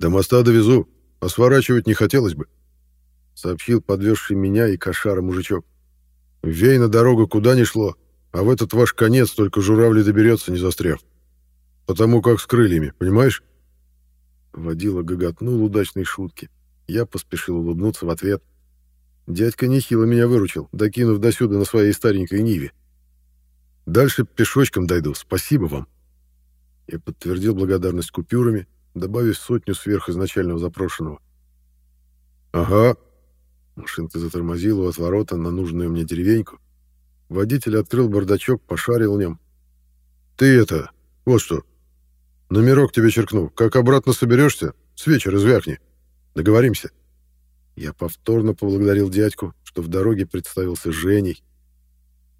До моста довезу, а сворачивать не хотелось бы, сообщил подвезший меня и кошара мужичок. Вейна дорога куда ни шло, а в этот ваш конец только журавли доберется, не застряв. Потому как с крыльями, понимаешь? Водила гоготнул удачной шутки. Я поспешил улыбнуться в ответ. Дядька нехило меня выручил, докинув до сюда на своей старенькой Ниве. Дальше пешочком дойду, спасибо вам. Я подтвердил благодарность купюрами, добавив сотню сверх изначального запрошенного. «Ага». Машинка затормозила у отворота на нужную мне деревеньку. Водитель открыл бардачок, пошарил в нем. «Ты это, вот что. Номерок тебе черкну. Как обратно соберешься, с вечера звякни. Договоримся». Я повторно поблагодарил дядьку, что в дороге представился Женей.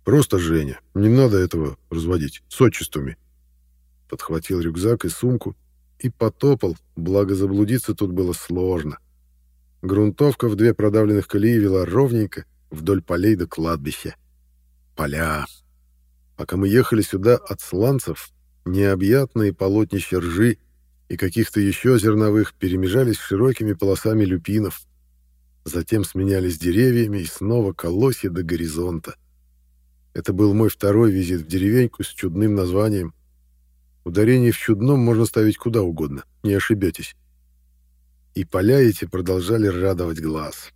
«Просто Женя. Не надо этого разводить. С отчествами». Подхватил рюкзак и сумку и потопал, благо заблудиться тут было сложно. Грунтовка в две продавленных колеи вела ровненько вдоль полей до кладбища. Поля. Пока мы ехали сюда от сланцев, необъятные полотнища ржи и каких-то еще зерновых перемежались широкими полосами люпинов. Затем сменялись деревьями и снова колосья до горизонта. Это был мой второй визит в деревеньку с чудным названием. Ударение в чудном можно ставить куда угодно, не ошибетесь. И поля эти продолжали радовать глаз.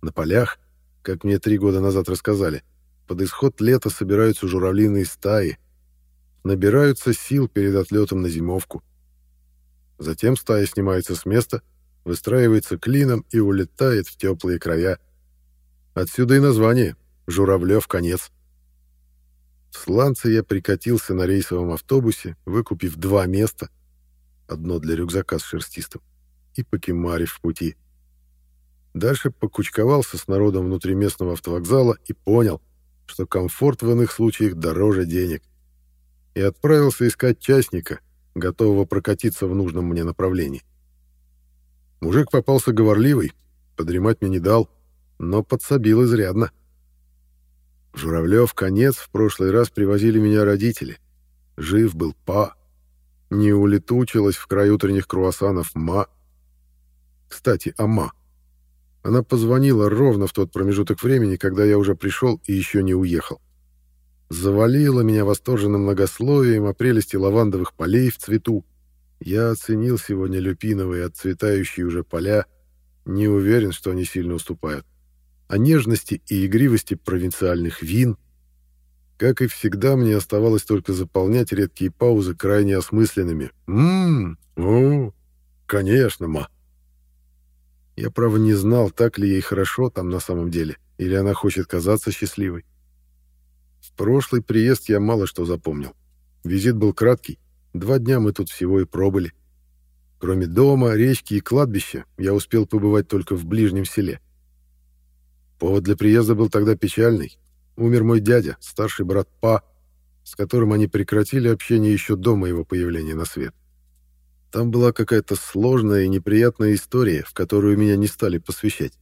На полях, как мне три года назад рассказали, под исход лета собираются журавлиные стаи, набираются сил перед отлетом на зимовку. Затем стая снимается с места, выстраивается клином и улетает в теплые края. Отсюда и название «Журавлев конец». В Сланце я прикатился на рейсовом автобусе, выкупив два места, одно для рюкзака с шерстистым, и покемарив в пути. Дальше покучковался с народом внутри местного автовокзала и понял, что комфорт в иных случаях дороже денег. И отправился искать частника, готового прокатиться в нужном мне направлении. Мужик попался говорливый, подремать мне не дал, но подсобил изрядно. В Журавлев конец в прошлый раз привозили меня родители. Жив был па. Не улетучилась в край утренних круассанов ма. Кстати, о ма. Она позвонила ровно в тот промежуток времени, когда я уже пришел и еще не уехал. Завалила меня восторженным многословием о прелести лавандовых полей в цвету, я оценил сегодня люпиновые отцветающие уже поля, не уверен, что они сильно уступают. О нежности и игривости провинциальных вин. Как и всегда, мне оставалось только заполнять редкие паузы крайне осмысленными. «Ммм, о, конечно, ма». Я, право, не знал, так ли ей хорошо там на самом деле, или она хочет казаться счастливой. В прошлый приезд я мало что запомнил. Визит был краткий, Два дня мы тут всего и пробыли. Кроме дома, речки и кладбища, я успел побывать только в ближнем селе. Повод для приезда был тогда печальный. Умер мой дядя, старший брат Па, с которым они прекратили общение еще до моего появления на свет. Там была какая-то сложная и неприятная история, в которую меня не стали посвящать.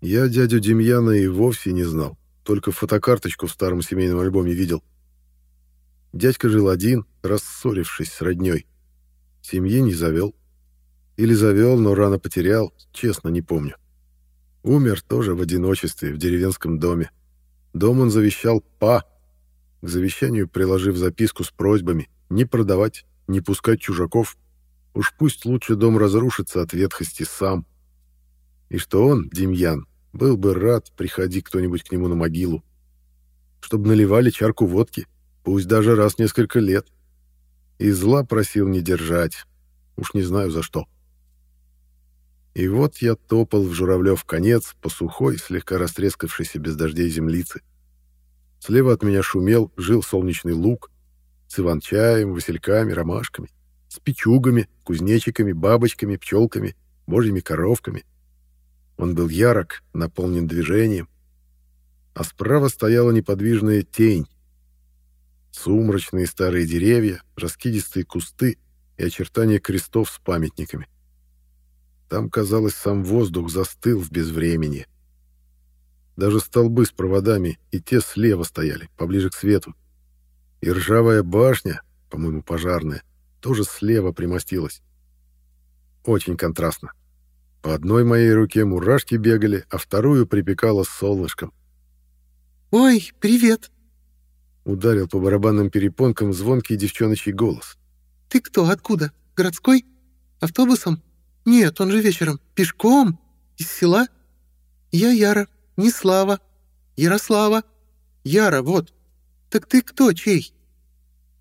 Я дядю Демьяна и вовсе не знал, только фотокарточку в старом семейном альбоме видел. Дядька жил один, рассорившись с роднёй. Семьи не завел. Или завел, но рано потерял, честно не помню. Умер тоже в одиночестве в деревенском доме. Дом он завещал па, к завещанию приложив записку с просьбами не продавать, не пускать чужаков. Уж пусть лучше дом разрушится от ветхости сам. И что он, Демьян, был бы рад, приходи кто-нибудь к нему на могилу. Чтобы наливали чарку водки, пусть даже раз несколько лет. И зла просил не держать. Уж не знаю за что. И вот я топал в Журавлев конец по сухой, слегка растрескавшейся без дождей землице. Слева от меня шумел, жил солнечный луг с иван-чаем, васильками, ромашками, с печугами, кузнечиками, бабочками, пчелками, божьими коровками. Он был ярок, наполнен движением. А справа стояла неподвижная тень, Сумрачные старые деревья, раскидистые кусты и очертания крестов с памятниками. Там, казалось, сам воздух застыл в безвремени. Даже столбы с проводами и те слева стояли, поближе к свету. И ржавая башня, по-моему, пожарная, тоже слева примостилась. очень контрастно. По одной моей руке мурашки бегали, а вторую припекало солнышком. «Ой, привет!» Ударил по барабанным перепонкам звонкий девчоночий голос. «Ты кто? Откуда? Городской? Автобусом? Нет, он же вечером. Пешком? Из села? Я Яра, не Слава. Ярослава. Яра, вот. Так ты кто, чей?»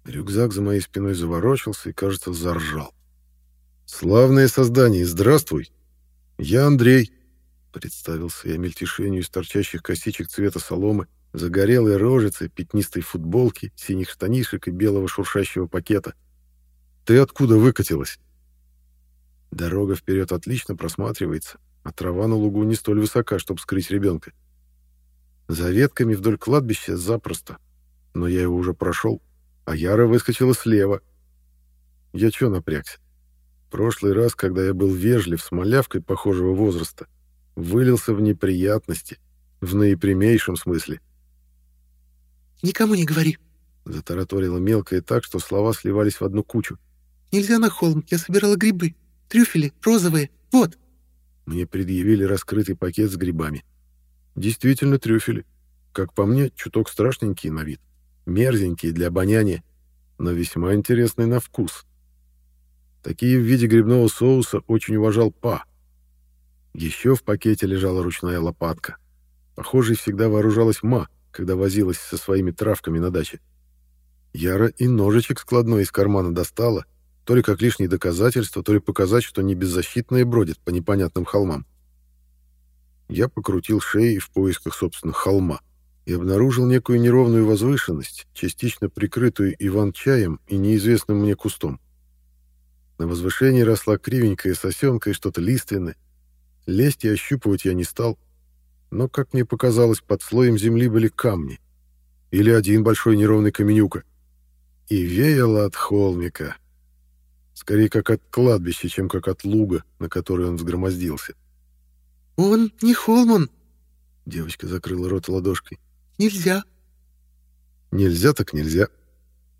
Рюкзак за моей спиной заворочился и, кажется, заржал. «Славное создание, здравствуй! Я Андрей!» Представился я мельтешению из торчащих косичек цвета соломы, загорелой рожицы, пятнистой футболки, синих штанишек и белого шуршащего пакета. «Ты откуда выкатилась?» Дорога вперед отлично просматривается, а трава на лугу не столь высока, чтобы скрыть ребенка. За ветками вдоль кладбища запросто, но я его уже прошел, а Яра выскочила слева. Я чё напрягся? Прошлый раз, когда я был вежлив с малявкой похожего возраста, вылился в неприятности, в наипрямейшем смысле. «Никому не говори», — затараторила мелкая так, что слова сливались в одну кучу. «Нельзя на холм, я собирала грибы. Трюфели, розовые, вот». Мне предъявили раскрытый пакет с грибами. Действительно трюфели. Как по мне, чуток страшненькие на вид. Мерзенькие для обоняния, но весьма интересные на вкус. Такие в виде грибного соуса очень уважал Па. Еще в пакете лежала ручная лопатка. Похоже, всегда вооружалась Ма, когда возилась со своими травками на даче. Яра и ножичек складной из кармана достала, то ли как лишнее доказательство, то ли показать, что не беззащитная бродит по непонятным холмам. Я покрутил шеей в поисках, собственно, холма и обнаружил некую неровную возвышенность, частично прикрытую иван-чаем и неизвестным мне кустом. На возвышении росла кривенькая сосенка и что-то лиственное. Лезть и ощупывать я не стал, но, как мне показалось, под слоем земли были камни. Или один большой неровный каменюка. И веяло от холмика. Скорее, как от кладбища, чем как от луга, на который он взгромоздился. «Он не Холман!» Девочка закрыла рот ладошкой. «Нельзя!» «Нельзя так нельзя!»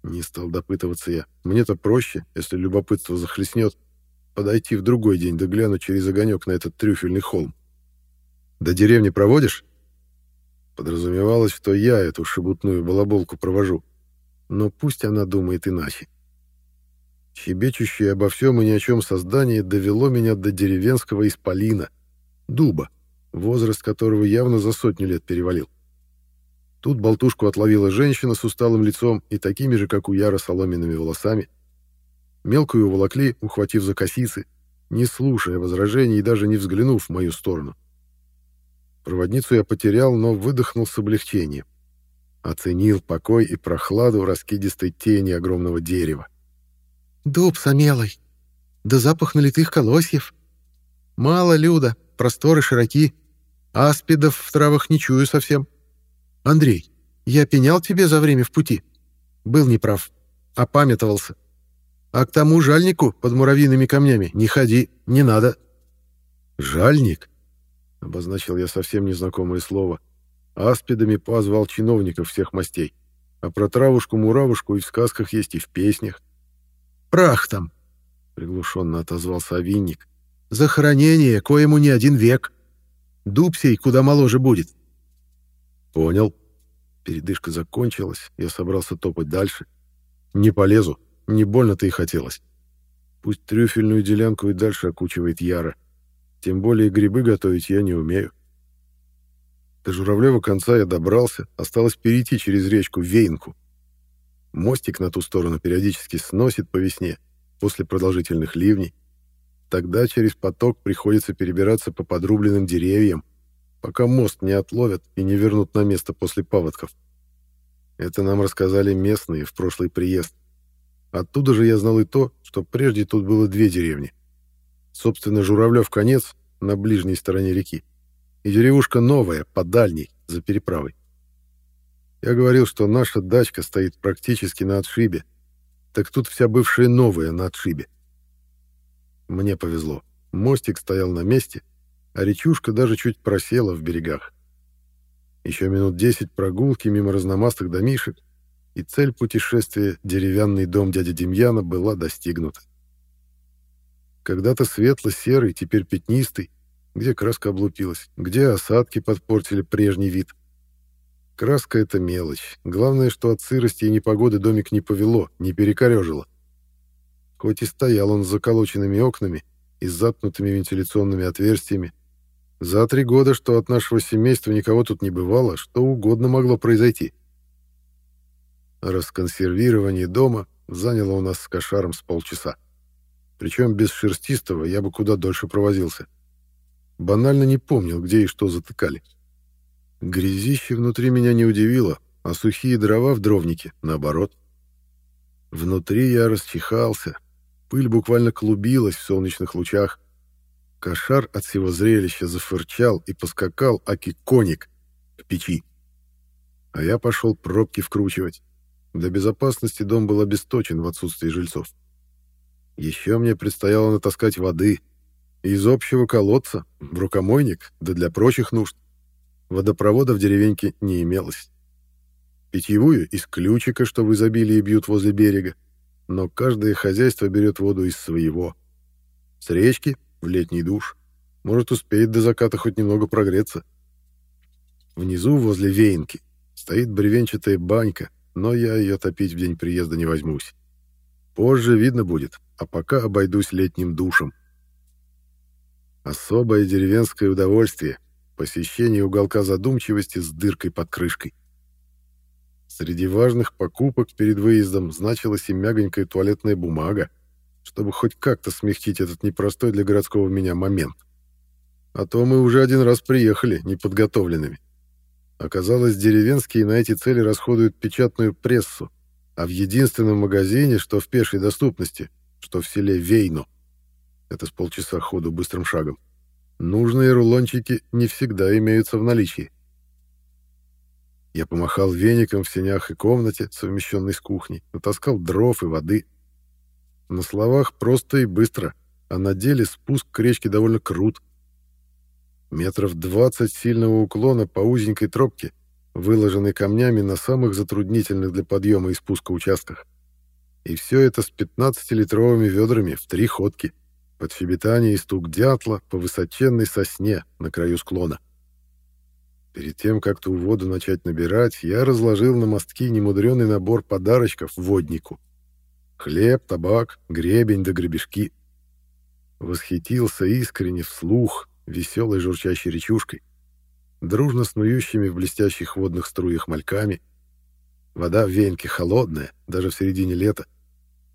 Не стал допытываться я. Мне-то проще, если любопытство захлестнет, подойти в другой день да гляну через огонек на этот трюфельный холм. «До деревни проводишь?» Подразумевалось, что я эту шебутную балаболку провожу. Но пусть она думает иначе. Щебечущее обо всем и ни о чем создание довело меня до деревенского исполина — дуба, возраст которого явно за сотню лет перевалил. Тут болтушку отловила женщина с усталым лицом и такими же, как у Яра, соломенными волосами. Мелкую уволокли, ухватив за косицы, не слушая возражений и даже не взглянув в мою сторону. Проводницу я потерял, но выдохнул с облегчением. Оценил покой и прохладу раскидистой тени огромного дерева. «Дуб самелый! Да запах налитых колосьев! Мало, Люда, просторы широки. Аспидов в травах не чую совсем. Андрей, я пенял тебе за время в пути. Был неправ. Опамятовался. А к тому жальнику под муравьиными камнями не ходи, не надо. Жальник? Обозначил я совсем незнакомое слово. Аспидами позвал чиновников всех мастей. А про травушку-муравушку и в сказках есть, и в песнях. «Прах там!» — приглушенно отозвался овинник. Захоронение, коему не один век. Дуб сей куда моложе будет. Понял. Передышка закончилась, я собрался топать дальше. Не полезу, не больно-то и хотелось. Пусть трюфельную делянку и дальше окучивает Яра. Тем более грибы готовить я не умею. До Журавлева конца я добрался, осталось перейти через речку Вейнку. Мостик на ту сторону периодически сносит по весне, после продолжительных ливней. Тогда через поток приходится перебираться по подрубленным деревьям, пока мост не отловят и не вернут на место после паводков. Это нам рассказали местные в прошлый приезд. Оттуда же я знал и то, что прежде тут было две деревни. Собственно, Журавлев конец на ближней стороне реки, и деревушка новая, по дальней, за переправой. Я говорил, что наша дачка стоит практически на отшибе, так тут вся бывшая новая на отшибе. Мне повезло. Мостик стоял на месте, а речушка даже чуть просела в берегах. Еще минут десять прогулки мимо разномастых домишек, и цель путешествия, деревянный дом дяди Демьяна, была достигнута. Когда-то светло-серый, теперь пятнистый, где краска облупилась, где осадки подпортили прежний вид. Краска — это мелочь. Главное, что от сырости и непогоды домик не повело, не перекорежило. Хоть и стоял он с заколоченными окнами и с заткнутыми вентиляционными отверстиями, за три года, что от нашего семейства никого тут не бывало, что угодно могло произойти. Расконсервирование дома заняло у нас с кошаром с полчаса. Причем без шерстистого я бы куда дольше провозился. Банально не помнил, где и что затыкали. Грязище внутри меня не удивило, а сухие дрова в дровнике, наоборот. Внутри я расчихался, пыль буквально клубилась в солнечных лучах. Кошар от всего зрелища зафырчал и поскакал аки коник к печи. А я пошел пробки вкручивать. Для безопасности дом был обесточен в отсутствии жильцов. Еще мне предстояло натаскать воды из общего колодца в рукомойник, да для прочих нужд. Водопровода в деревеньке не имелось. Питьевую из ключика, что в изобилии бьют возле берега, но каждое хозяйство берет воду из своего. С речки в летний душ. Может, успеет до заката хоть немного прогреться. Внизу, возле веянки, стоит бревенчатая банька, но я ее топить в день приезда не возьмусь. Позже видно будет, а пока обойдусь летним душем. Особое деревенское удовольствие — посещение уголка задумчивости с дыркой под крышкой. Среди важных покупок перед выездом значилась и мягонькая туалетная бумага, чтобы хоть как-то смягчить этот непростой для городского меня момент. А то мы уже один раз приехали неподготовленными. Оказалось, деревенские на эти цели расходуют печатную прессу, а в единственном магазине, что в пешей доступности, что в селе Вейно, это с полчаса ходу быстрым шагом, нужные рулончики не всегда имеются в наличии. Я помахал веником в сенях и комнате, совмещенной с кухней, натаскал дров и воды. На словах просто и быстро, а на деле спуск к речке довольно крут. Метров двадцать сильного уклона по узенькой тропке, выложенной камнями на самых затруднительных для подъема и спуска участках. И все это с 15-литровыми ведрами в три ходки, под щебетание и стук дятла по высоченной сосне на краю склона. Перед тем, как ту воду начать набирать, я разложил на мостки немудренный набор подарочков воднику. Хлеб, табак, гребень да гребешки. Восхитился искренне вслух веселой журчащей речушкой, дружно снующими в блестящих водных струях мальками. Вода в венке холодная, даже в середине лета.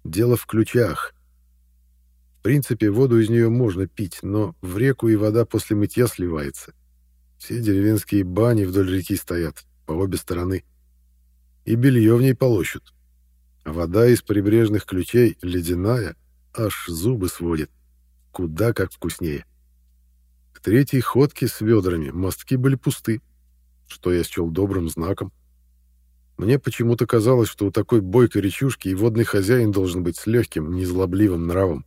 Дело в ключах. Принципе, воду из нее можно пить, но в реку и вода после мытья сливается. Все деревенские бани вдоль реки стоят, по обе стороны. И белье в ней полощут. А вода из прибрежных ключей ледяная, аж зубы сводит. Куда как вкуснее. — к третьей ходке с ведрами мостки были пусты, что я счел добрым знаком. Мне почему-то казалось, что у такой бойкой речушки и водный хозяин должен быть с легким, незлобливым нравом.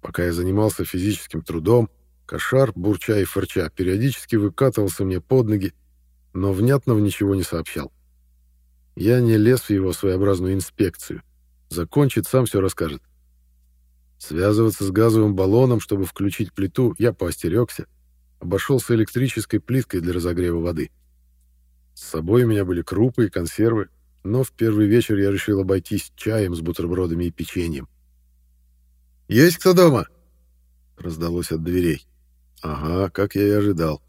Пока я занимался физическим трудом, кошар, бурча и фырча, периодически выкатывался мне под ноги, но внятного ничего не сообщал. Я не лез в его своеобразную инспекцию. Закончит, сам все расскажет. Связываться с газовым баллоном, чтобы включить плиту, я поостерегся. Обошелся электрической плиткой для разогрева воды. С собой у меня были крупы и консервы, но в первый вечер я решил обойтись чаем с бутербродами и печеньем. «Есть кто дома?» — раздалось от дверей. «Ага, как я и ожидал.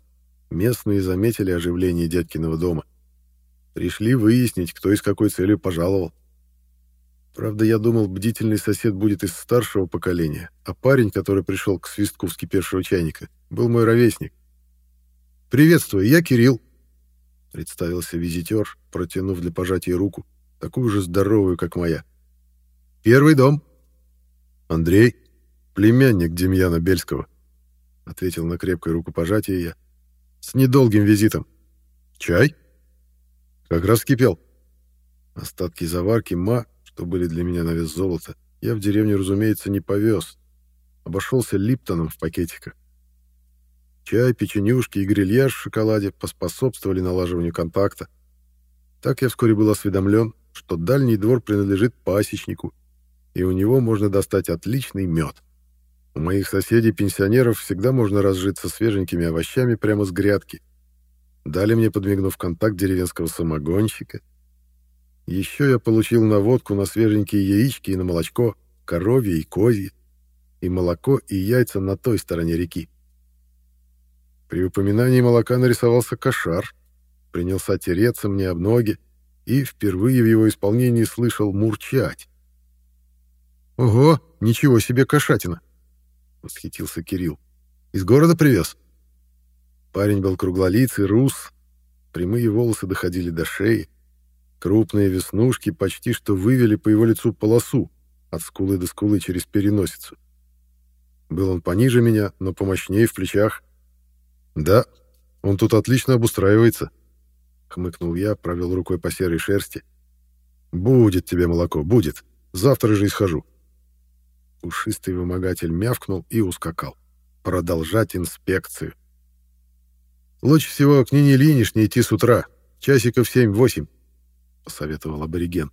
Местные заметили оживление дядькиного дома. Пришли выяснить, кто и с какой целью пожаловал. Правда, я думал, бдительный сосед будет из старшего поколения, а парень, который пришел к свистку вскипевшего чайника, был мой ровесник. «Приветствую, я Кирилл», — представился визитер, протянув для пожатия руку, такую же здоровую, как моя. «Первый дом». «Андрей, племянник Демьяна Бельского», — ответил на крепкое рукопожатие я. «С недолгим визитом. Чай?» «Как раз кипел». Остатки заварки ма что были для меня на вес золота, я в деревню, разумеется, не повез. Обошелся липтоном в пакетиках. Чай, печенюшки и грильяж в шоколаде поспособствовали налаживанию контакта. Так я вскоре был осведомлен, что дальний двор принадлежит пасечнику, и у него можно достать отличный мед. У моих соседей-пенсионеров всегда можно разжиться свеженькими овощами прямо с грядки. Дали мне, подмигнув контакт деревенского самогонщика. Еще я получил наводку на свеженькие яички и на молочко, коровье и козье, и молоко и яйца на той стороне реки. При упоминании молока нарисовался кошар, принялся тереться мне об ноги и впервые в его исполнении слышал мурчать. «Ого, ничего себе кошатина!» — восхитился Кирилл. «Из города привез?» Парень был круглолицый, рус, прямые волосы доходили до шеи, крупные веснушки почти что вывели по его лицу полосу от скулы до скулы через переносицу. Был он пониже меня, но помощнее в плечах. «Да, он тут отлично обустраивается», — хмыкнул я, провел рукой по серой шерсти. «Будет тебе молоко, будет. Завтра же исхожу». Пушистый вымогатель мявкнул и ускакал. Продолжать инспекцию. «Лучше всего к Нине Ильиничне идти с утра, часиков семь-восемь», — посоветовал абориген.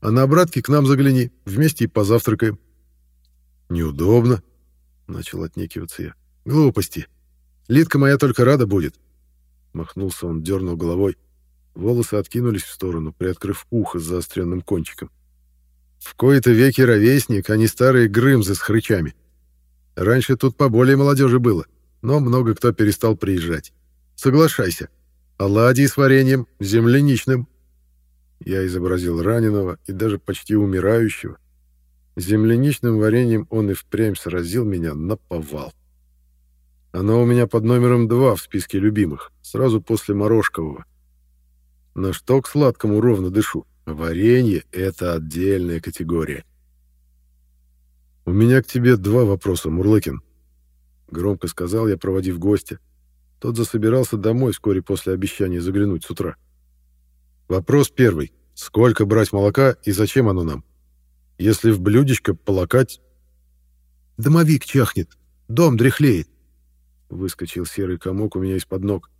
«А на обратке к нам загляни, вместе и позавтракаем». «Неудобно», — начал отнекиваться я. «Глупости. Лидка моя только рада будет». Махнулся он, дернул головой. Волосы откинулись в сторону, приоткрыв ухо с заостренным кончиком. В кои-то веки ровесник, а не старые грымзы с хрычами. Раньше тут поболее молодежи было, но много кто перестал приезжать. Соглашайся. Оладьи с вареньем, земляничным. Я изобразил раненого и даже почти умирающего. Земляничным вареньем он и впрямь сразил меня на повал. Оно у меня под номером два в списке любимых, сразу после Морошкового. На что к сладкому ровно дышу. Варенье — это отдельная категория. «У меня к тебе два вопроса, Мурлыкин», — громко сказал я, проводив гостя. Тот засобирался домой вскоре после обещания заглянуть с утра. «Вопрос первый. Сколько брать молока и зачем оно нам? Если в блюдечко полакать...» «Домовик чахнет, дом дряхлеет», — выскочил серый комок у меня из-под ног.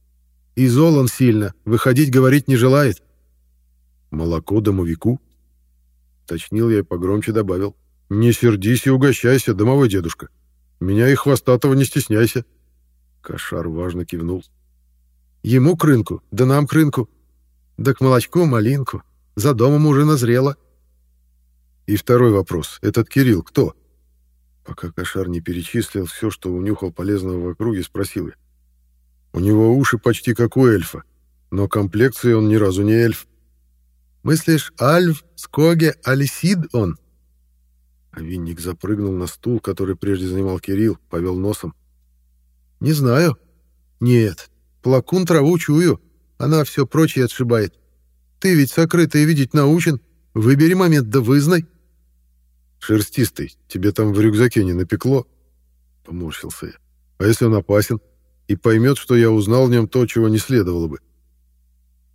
«Изол он сильно, выходить говорить не желает». «Молоко домовику?» Точнил я и погромче добавил. «Не сердись и угощайся, домовой дедушка. Меня и хвостатого не стесняйся». Кошар важно кивнул. «Ему к рынку, да нам к рынку. Да к молочку малинку. За домом уже назрело». И второй вопрос. Этот Кирилл кто? Пока Кошар не перечислил все, что унюхал полезного в округе, спросил я. У него уши почти как у эльфа, но комплекции он ни разу не эльф. Мыслишь, Альв, Скоге, Алисид он?» А Винник запрыгнул на стул, который прежде занимал Кирилл, повел носом. «Не знаю. Нет. Плакун траву чую. Она все прочее отшибает. Ты ведь сокрытое видеть научен. Выбери момент да вызнай». «Шерстистый, тебе там в рюкзаке не напекло?» Поморщился я. «А если он опасен и поймет, что я узнал в нем то, чего не следовало бы?»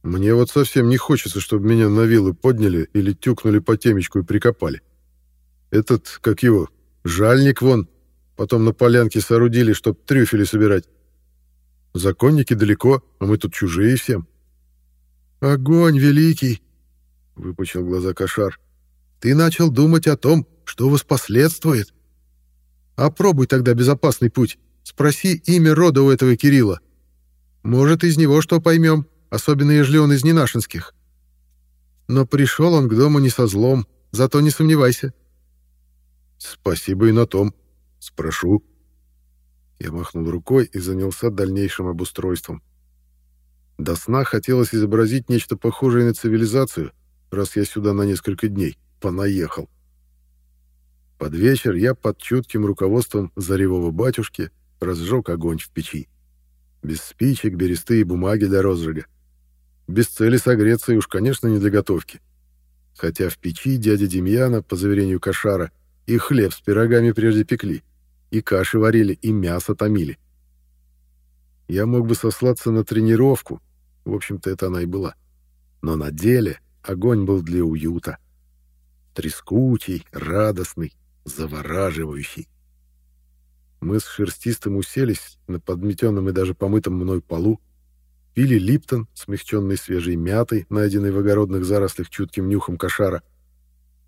Мне вот совсем не хочется, чтобы меня на вилы подняли или тюкнули по темечку и прикопали. Этот, как его, жальник вон, потом на полянке соорудили, чтоб трюфели собирать. Законники далеко, а мы тут чужие всем. «Огонь великий!» — выпучил глаза Кошар. «Ты начал думать о том, что воспоследствует. Опробуй тогда безопасный путь. Спроси имя рода у этого Кирилла. Может, из него что поймем, особенно ежели он из ненашинских. Но пришел он к дому не со злом, зато не сомневайся. Спасибо и на том. Спрошу. Я махнул рукой и занялся дальнейшим обустройством. До сна хотелось изобразить нечто похожее на цивилизацию, раз я сюда на несколько дней понаехал. Под вечер я под чутким руководством заревого батюшки разжег огонь в печи. Без спичек, бересты и бумаги для розжига. Без цели согреться и уж, конечно, не для готовки. Хотя в печи дядя Демьяна, по заверению Кошара, и хлеб с пирогами прежде пекли, и каши варили, и мясо томили. Я мог бы сослаться на тренировку, в общем-то, это она и была. Но на деле огонь был для уюта. Трескучий, радостный, завораживающий. Мы с Шерстистым уселись на подметенном и даже помытом мной полу, пили липтон, смягченный свежей мятой, найденной в огородных зарослях чутким нюхом кошара,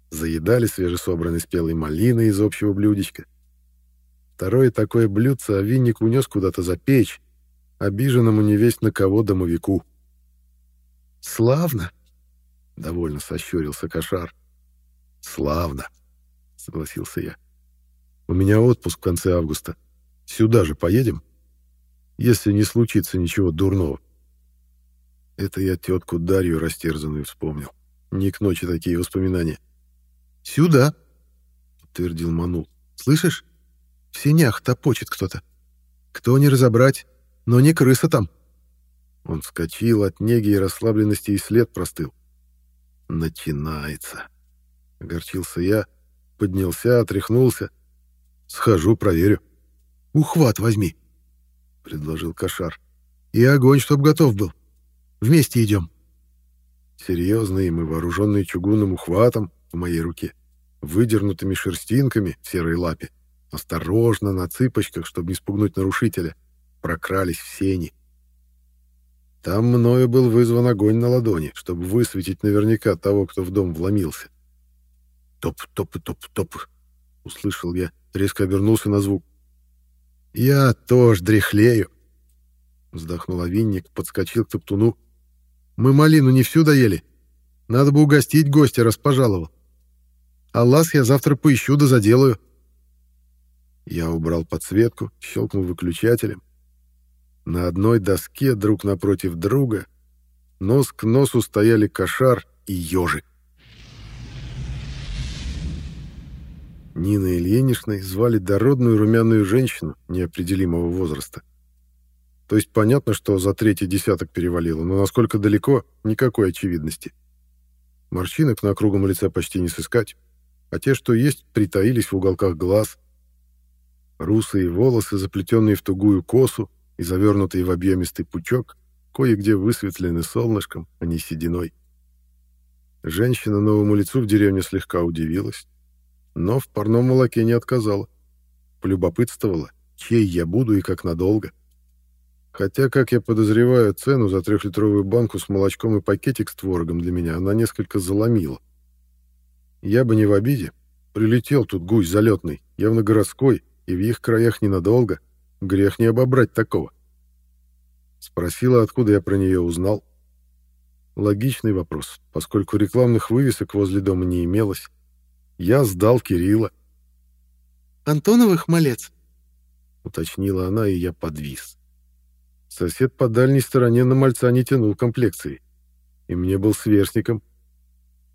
заедали свежесобранной спелой малиной из общего блюдечка. Второе такое блюдце овинник унес куда-то за печь, обиженному невесть на кого домовику. «Славно!» — довольно сощурился кошар. «Славно!» — согласился я. «У меня отпуск в конце августа. Сюда же поедем, если не случится ничего дурного». Это я тетку Дарью растерзанную вспомнил. Не к ночи такие воспоминания. «Сюда!» — подтвердил Манул. «Слышишь? В сенях топочет кто-то. Кто не разобрать, но не крыса там». Он вскочил от неги и расслабленности, и след простыл. «Начинается!» — огорчился я, поднялся, отряхнулся. «Схожу, проверю». «Ухват возьми», — предложил Кошар. «И огонь, чтоб готов был. Вместе идем». Серьезные мы, вооруженные чугунным ухватом в моей руке, выдернутыми шерстинками в серой лапе, осторожно, на цыпочках, чтобы не спугнуть нарушителя, прокрались в сени. Там мною был вызван огонь на ладони, чтобы высветить наверняка того, кто в дом вломился. «Топ-топ-топ-топ!» — услышал я, резко обернулся на звук. «Я тоже дряхлею!» — вздохнул овинник, подскочил к топтуну. «Мы малину не всю доели. Надо бы угостить гостя, раз пожаловал. А лаз я завтра поищу да заделаю». Я убрал подсветку, щелкнул выключателем. На одной доске друг напротив друга нос к носу стояли кошар и ежик. Нина Ильиничной звали дородную румяную женщину неопределимого возраста. То есть понятно, что за третий десяток перевалило, но насколько далеко — никакой очевидности. Морщинок на круглом лице почти не сыскать, а те, что есть, притаились в уголках глаз. Русые волосы, заплетенные в тугую косу и завернутые в объемистый пучок, кое-где высветлены солнышком, а не сединой. Женщина новому лицу в деревне слегка удивилась, но в парном молоке не отказала. Полюбопытствовала, чей я буду и как надолго. Хотя, как я подозреваю, цену за трехлитровую банку с молочком и пакетик с творогом для меня она несколько заломила. Я бы не в обиде. Прилетел тут гусь залетный, явно городской, и в их краях ненадолго. Грех не обобрать такого. Спросила, откуда я про нее узнал. Логичный вопрос, поскольку рекламных вывесок возле дома не имелось. Я сдал Кирилла. «Антоновых малец?» — уточнила она, и я подвис. Сосед по дальней стороне на мальца не тянул комплекции. И мне был сверстником.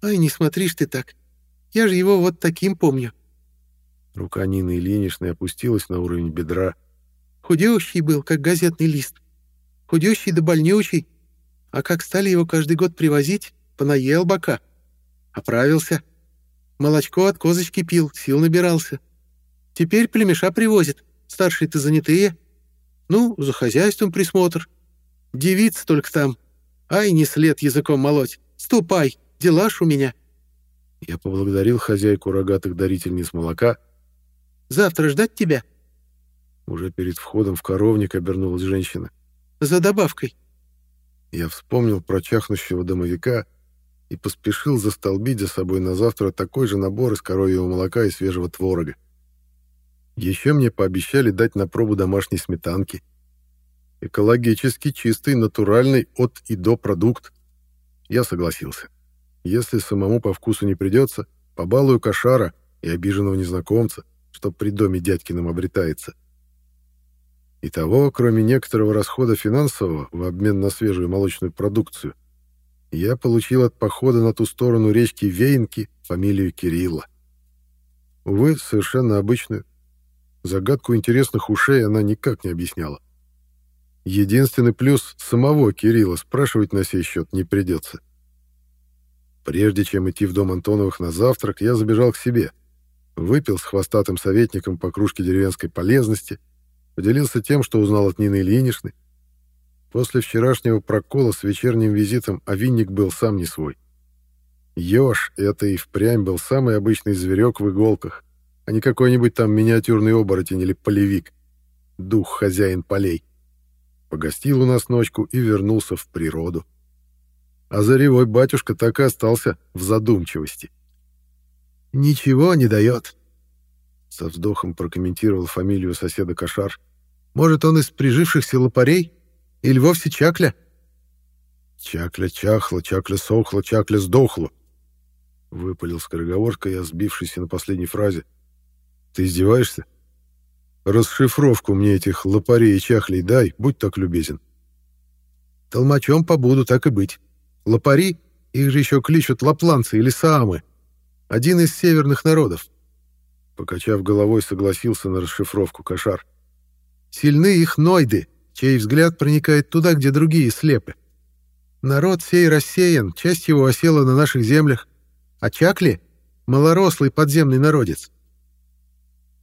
«Ай, не смотришь ты так. Я же его вот таким помню». Рука Нины Ильиничной опустилась на уровень бедра. «Худеющий был, как газетный лист. Худеющий да больнючий. А как стали его каждый год привозить, понаел бока. Оправился». Молочко от козочки пил, сил набирался. Теперь племеша привозит, старшие-то занятые. Ну, за хозяйством присмотр. Девица только там. Ай, не след языком молоть. Ступай, дела ж у меня. Я поблагодарил хозяйку рогатых дарительниц молока. Завтра ждать тебя? Уже перед входом в коровник обернулась женщина. За добавкой. Я вспомнил про чахнущего домовика и поспешил застолбить за собой на завтра такой же набор из коровьего молока и свежего творога. Еще мне пообещали дать на пробу домашней сметанки. Экологически чистый, натуральный от и до продукт. Я согласился. Если самому по вкусу не придется, побалую кошара и обиженного незнакомца, что при доме дядькиным обретается. Итого, кроме некоторого расхода финансового в обмен на свежую молочную продукцию, я получил от похода на ту сторону речки Вейнки фамилию Кирилла. Увы, совершенно обычную. Загадку интересных ушей она никак не объясняла. Единственный плюс самого Кирилла спрашивать на сей счет не придется. Прежде чем идти в дом Антоновых на завтрак, я забежал к себе. Выпил с хвостатым советником по кружке деревенской полезности, поделился тем, что узнал от Нины Ильиничны, После вчерашнего прокола с вечерним визитом овинник был сам не свой. Ёж — это и впрямь был самый обычный зверек в иголках, а не какой-нибудь там миниатюрный оборотень или полевик. Дух хозяин полей. Погостил у нас ночку и вернулся в природу. А заревой батюшка так и остался в задумчивости. «Ничего не дает», Со вздохом прокомментировал фамилию соседа Кошар. «Может, он из прижившихся лопарей? Или вовсе Чакля?» «Чакля чахла, чакля сохла, чакля сдохла», — выпалил скороговоркой, я сбившийся на последней фразе. «Ты издеваешься? Расшифровку мне этих лопарей и чахлей дай, будь так любезен». «Толмачом побуду, так и быть. Лопари, их же еще кличут лапланцы или саамы. Один из северных народов. Покачав головой, согласился на расшифровку Кошар. Сильны их нойды, чей взгляд проникает туда, где другие слепы. Народ сей рассеян, часть его осела на наших землях, а Чакли — малорослый подземный народец.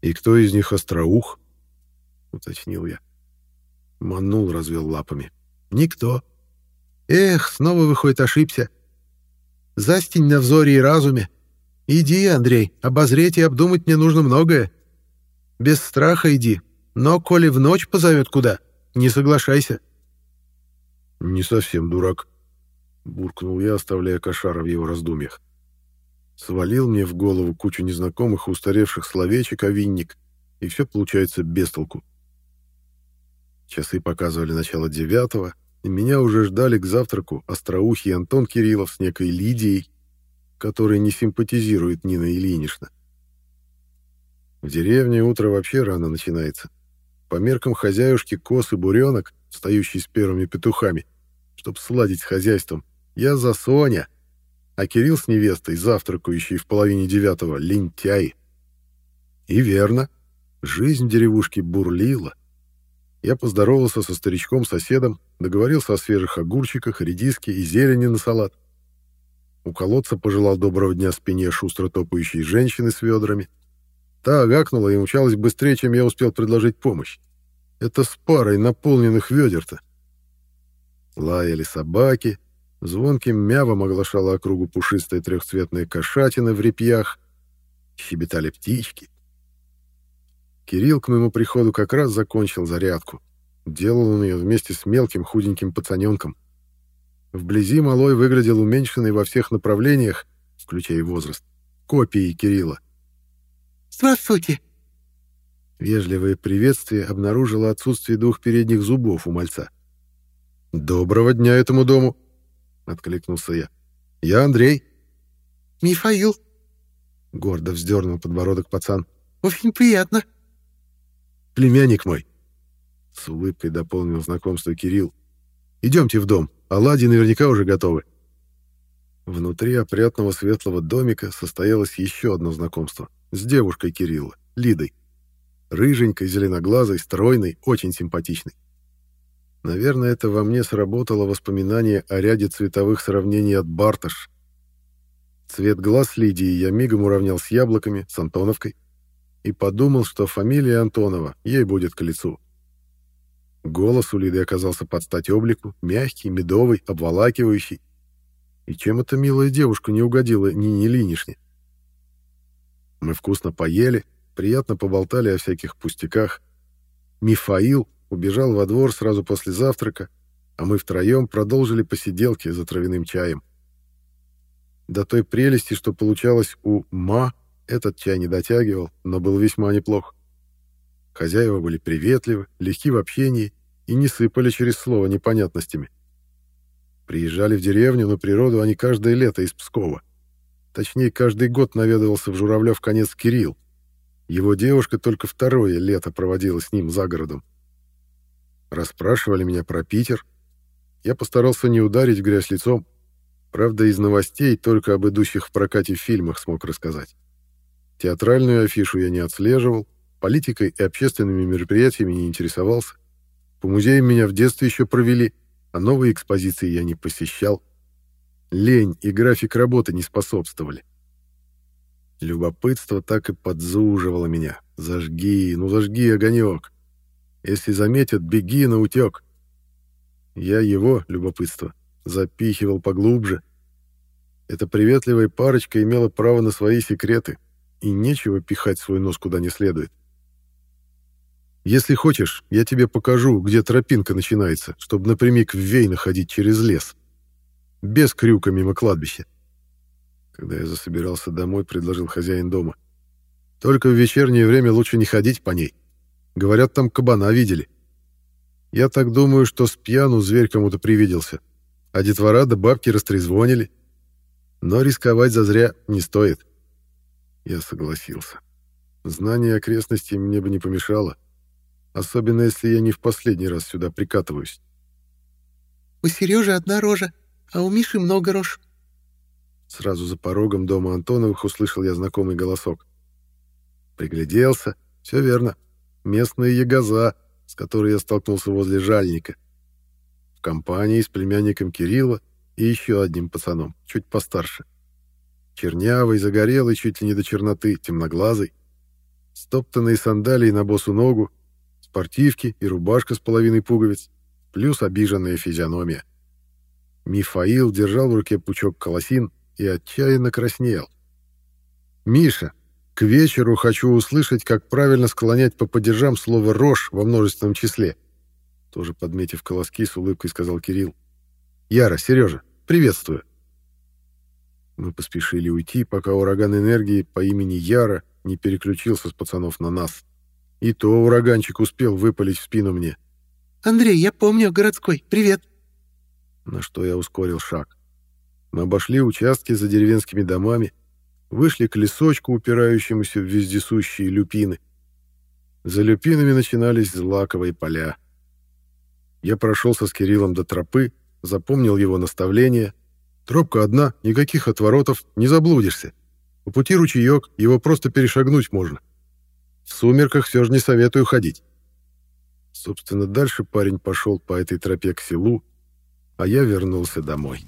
«И кто из них остроух?» — уточнил я. Манул развел лапами. «Никто. Эх, снова, выходит, ошибся. Застень на взоре и разуме. Иди, Андрей, обозреть и обдумать мне нужно многое. Без страха иди, но коли в ночь позовет куда, не соглашайся». «Не совсем дурак», — буркнул я, оставляя кошара в его раздумьях. Свалил мне в голову кучу незнакомых устаревших словечек о винник, и все получается без толку. Часы показывали начало девятого, и меня уже ждали к завтраку остроухий Антон Кириллов с некой Лидией, которой не симпатизирует Нина Ильинична. В деревне утро вообще рано начинается. По меркам хозяюшки кос и буренок, встающий с первыми петухами, чтобы сладить с хозяйством, я за Соня, а Кирилл с невестой, завтракающий в половине девятого, лентяй. И верно, жизнь в деревушке бурлила. Я поздоровался со старичком-соседом, договорился о свежих огурчиках, редиске и зелени на салат. У колодца пожелал доброго дня спине шустро топающей женщины с ведрами. Та агакнула и умчалась быстрее, чем я успел предложить помощь. Это с парой наполненных ведер-то. Лаяли собаки, звонким мявом оглашала округу пушистая трехцветная кошатина в репьях, щебетали птички. Кирилл к моему приходу как раз закончил зарядку. Делал он ее вместе с мелким худеньким пацаненком. Вблизи малой выглядел уменьшенный во всех направлениях, включая возраст, копией Кирилла. «Здравствуйте!» Вежливое приветствие обнаружило отсутствие двух передних зубов у мальца. «Доброго дня этому дому!» — откликнулся я. «Я Андрей». «Михаил», — гордо вздернул подбородок пацан. «Очень приятно». «Племянник мой», — с улыбкой дополнил знакомство Кирилл. «Идемте в дом, оладьи наверняка уже готовы». Внутри опрятного светлого домика состоялось еще одно знакомство с девушкой Кирилла, Лидой. Рыженькой, зеленоглазой, стройной, очень симпатичной. Наверное, это во мне сработало воспоминание о ряде цветовых сравнений от Барташ. Цвет глаз Лидии я мигом уравнял с яблоками, с Антоновкой, и подумал, что фамилия Антонова ей будет к лицу. Голос у Лиды оказался под стать облику, мягкий, медовый, обволакивающий. И чем эта милая девушка не угодила Нине Линишне? Мы вкусно поели, приятно поболтали о всяких пустяках. Мифаил, убежал во двор сразу после завтрака, а мы втроем продолжили посиделки за травяным чаем. До той прелести, что получалось у «ма», этот чай не дотягивал, но был весьма неплох. Хозяева были приветливы, легки в общении и не сыпали через слово непонятностями. Приезжали в деревню на природу они каждое лето из Пскова. Точнее, каждый год наведывался в Журавлев конец Кирилл. Его девушка только второе лето проводила с ним за городом. Расспрашивали меня про Питер. Я постарался не ударить в грязь лицом. Правда, из новостей только об идущих в прокате фильмах смог рассказать. Театральную афишу я не отслеживал, политикой и общественными мероприятиями не интересовался. По музеям меня в детстве еще провели, а новые экспозиции я не посещал. Лень и график работы не способствовали. Любопытство так и подзуживало меня. Зажги, ну зажги огонек. Если заметят, беги на утек. Я его, любопытство, запихивал поглубже. Эта приветливая парочка имела право на свои секреты, и нечего пихать свой нос куда не следует. Если хочешь, я тебе покажу, где тропинка начинается, чтобы напрямик в Вей находить через лес. Без крюка мимо кладбища. Когда я засобирался домой, предложил хозяин дома. Только в вечернее время лучше не ходить по ней. Говорят, там кабана видели. Я так думаю, что с пьяну зверь кому-то привиделся, а детвора да бабки растрезвонили. Но рисковать зазря не стоит. Я согласился. Знание окрестностей мне бы не помешало, особенно если я не в последний раз сюда прикатываюсь. «У Сережи одна рожа, а у Миши много рож». Сразу за порогом дома Антоновых услышал я знакомый голосок. Пригляделся. Все верно. Местная ягоза, с которой я столкнулся возле жальника. В компании с племянником Кирилла и еще одним пацаном, чуть постарше. Чернявый, загорелый, чуть ли не до черноты, темноглазый. Стоптанные сандалии на босу ногу, спортивки и рубашка с половиной пуговиц, плюс обиженная физиономия. Мифаил держал в руке пучок колосин и отчаянно краснел. «Миша, к вечеру хочу услышать, как правильно склонять по падежам слово «рожь» во множественном числе. Тоже подметив колоски, с улыбкой сказал Кирилл. Яра, Сережа, приветствую. Мы поспешили уйти, пока ураган энергии по имени Яра не переключился с пацанов на нас. И то ураганчик успел выпалить в спину мне. «Андрей, я помню, городской, привет!» На что я ускорил шаг. Мы обошли участки за деревенскими домами, вышли к лесочку, упирающемуся в вездесущие люпины. За люпинами начинались злаковые поля. Я прошелся с Кириллом до тропы, запомнил его наставление. Тропка одна, никаких отворотов, не заблудишься. По пути ручеек, его просто перешагнуть можно. В сумерках все же не советую ходить. Собственно, дальше парень пошел по этой тропе к селу, а я вернулся домой.